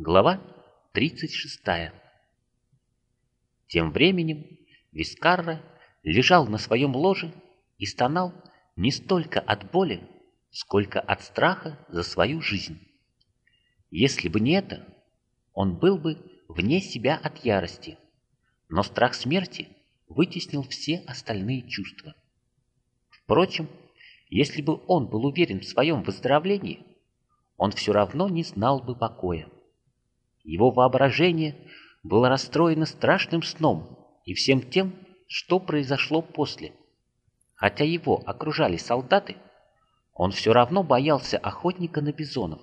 Глава 36 Тем временем Вискарра лежал на своем ложе и стонал не столько от боли, сколько от страха за свою жизнь. Если бы не это, он был бы вне себя от ярости, но страх смерти вытеснил все остальные чувства. Впрочем, если бы он был уверен в своем выздоровлении, он все равно не знал бы покоя. Его воображение было расстроено страшным сном и всем тем, что произошло после. Хотя его окружали солдаты, он все равно боялся охотника на бизонов.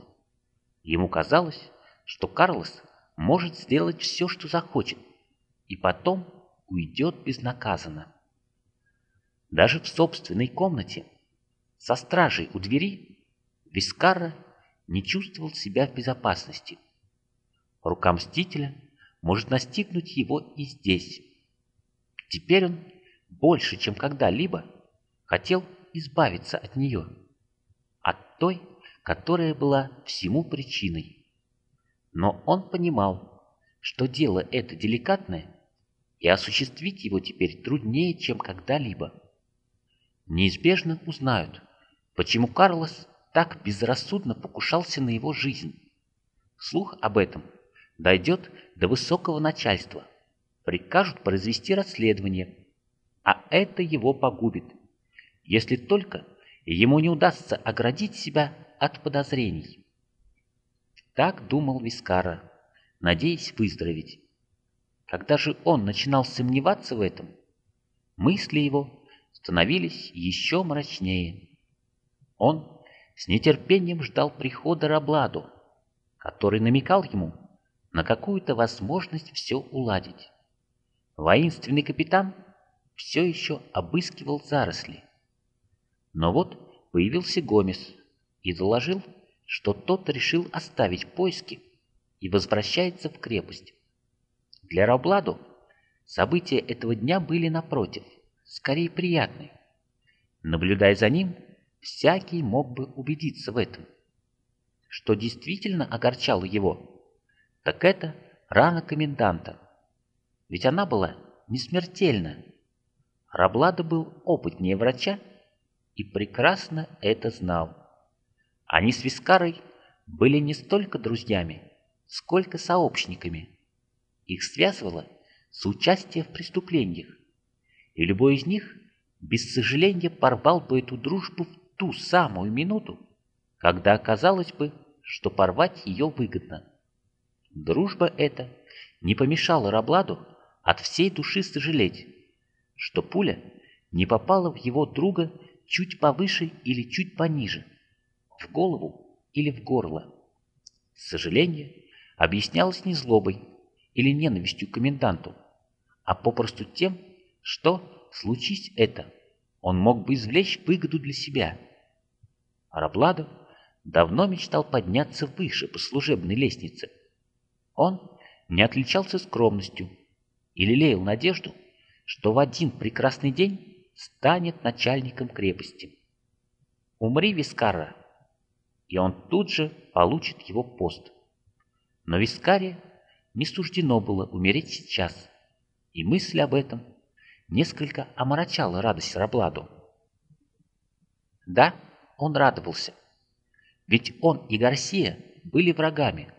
Ему казалось, что Карлос может сделать все, что захочет, и потом уйдет безнаказанно. Даже в собственной комнате, со стражей у двери, Вискарра не чувствовал себя в безопасности. Рука Мстителя может настигнуть его и здесь. Теперь он больше, чем когда-либо, хотел избавиться от нее, от той, которая была всему причиной. Но он понимал, что дело это деликатное, и осуществить его теперь труднее, чем когда-либо. Неизбежно узнают, почему Карлос так безрассудно покушался на его жизнь. Слух об этом дойдет до высокого начальства, прикажут произвести расследование, а это его погубит, если только ему не удастся оградить себя от подозрений. Так думал Вискара, надеясь выздороветь. Когда же он начинал сомневаться в этом, мысли его становились еще мрачнее. Он с нетерпением ждал прихода Рабладу, который намекал ему на какую-то возможность все уладить. Воинственный капитан все еще обыскивал заросли. Но вот появился Гомес и доложил, что тот решил оставить поиски и возвращается в крепость. Для Рабладу события этого дня были напротив, скорее приятны. Наблюдая за ним, всякий мог бы убедиться в этом. Что действительно огорчало его, так это рана коменданта. Ведь она была не смертельна. Раблада был опытнее врача и прекрасно это знал. Они с Вискарой были не столько друзьями, сколько сообщниками. Их связывало соучастие в преступлениях, и любой из них без сожаления порвал бы эту дружбу в ту самую минуту, когда оказалось бы, что порвать ее выгодно. Дружба эта не помешала Рабладу от всей души сожалеть, что пуля не попала в его друга чуть повыше или чуть пониже, в голову или в горло. Сожаление объяснялось не злобой или ненавистью к коменданту, а попросту тем, что, случись это, он мог бы извлечь выгоду для себя. Арабладо давно мечтал подняться выше по служебной лестнице. Он не отличался скромностью и лелеял надежду, что в один прекрасный день станет начальником крепости. Умри, Вискара, и он тут же получит его пост. Но Вискаре не суждено было умереть сейчас, и мысль об этом несколько омрачала радость Рабладу. Да, он радовался, ведь он и Гарсия были врагами.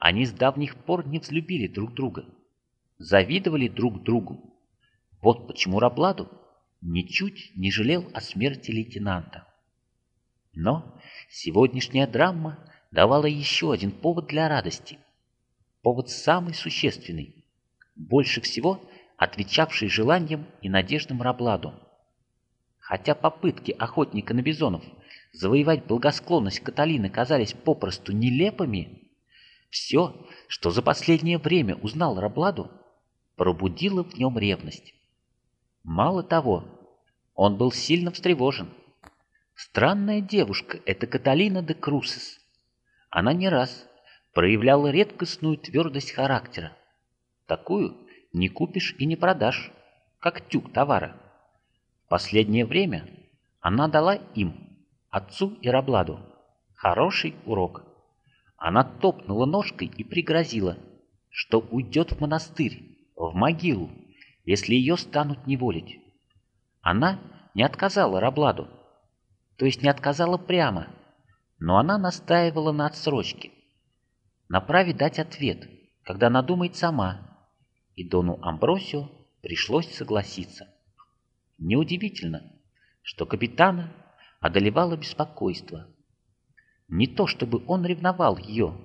Они с давних пор не взлюбили друг друга, завидовали друг другу. Вот почему Рабладу ничуть не жалел о смерти лейтенанта. Но сегодняшняя драма давала еще один повод для радости. Повод самый существенный, больше всего отвечавший желаниям и надеждам Рабладу. Хотя попытки охотника на бизонов завоевать благосклонность Каталины казались попросту нелепыми, все, что за последнее время узнал Рабладу, пробудило в нем ревность. Мало того, он был сильно встревожен. Странная девушка — это Каталина де Крусес. Она не раз проявляла редкостную твердость характера. Такую не купишь и не продашь, как тюк товара. В последнее время она дала им, отцу и Рабладу, хороший урок. Она топнула ножкой и пригрозила, что уйдет в монастырь, в могилу, если ее станут неволить. Она не отказала Рабладу, то есть не отказала прямо, но она настаивала на отсрочке, на праве дать ответ, когда она думает сама, и Дону Амбросио пришлось согласиться. Неудивительно, что капитана одолевало беспокойство. Не то чтобы он ревновал ее,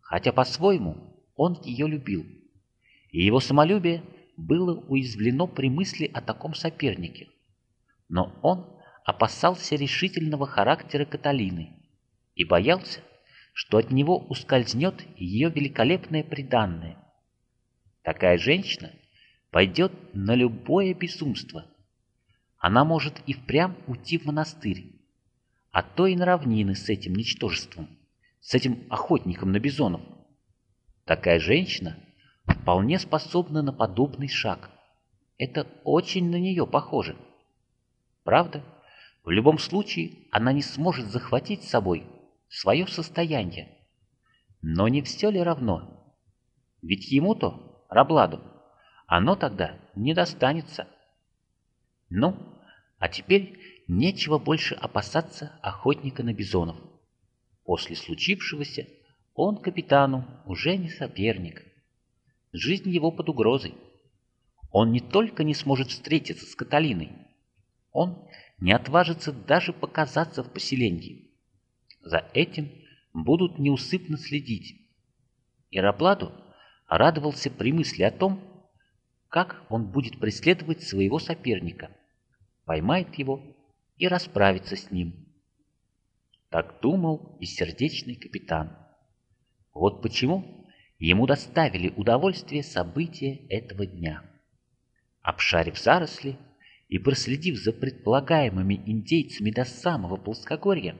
хотя по-своему он ее любил, и его самолюбие было уязвлено при мысли о таком сопернике. Но он опасался решительного характера Каталины и боялся, что от него ускользнет ее великолепное приданное. Такая женщина пойдет на любое безумство. Она может и впрямь уйти в монастырь, а то и на равнины с этим ничтожеством, с этим охотником на бизонов. Такая женщина вполне способна на подобный шаг. Это очень на нее похоже. Правда, в любом случае она не сможет захватить с собой свое состояние. Но не все ли равно? Ведь ему-то, Рабладу, оно тогда не достанется. Ну, а теперь нечего больше опасаться охотника на бизонов. После случившегося он капитану уже не соперник. Жизнь его под угрозой. Он не только не сможет встретиться с Каталиной, он не отважится даже показаться в поселении. За этим будут неусыпно следить. И Рапладу радовался при мысли о том, как он будет преследовать своего соперника, поймает его и расправится с ним. Так думал и сердечный капитан. Вот почему ему доставили удовольствие события этого дня. Обшарив заросли и проследив за предполагаемыми индейцами до самого плоскогорья,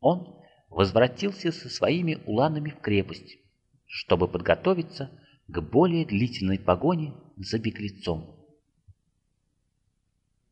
он возвратился со своими уланами в крепость, чтобы подготовиться к более длительной погоне за беглецом.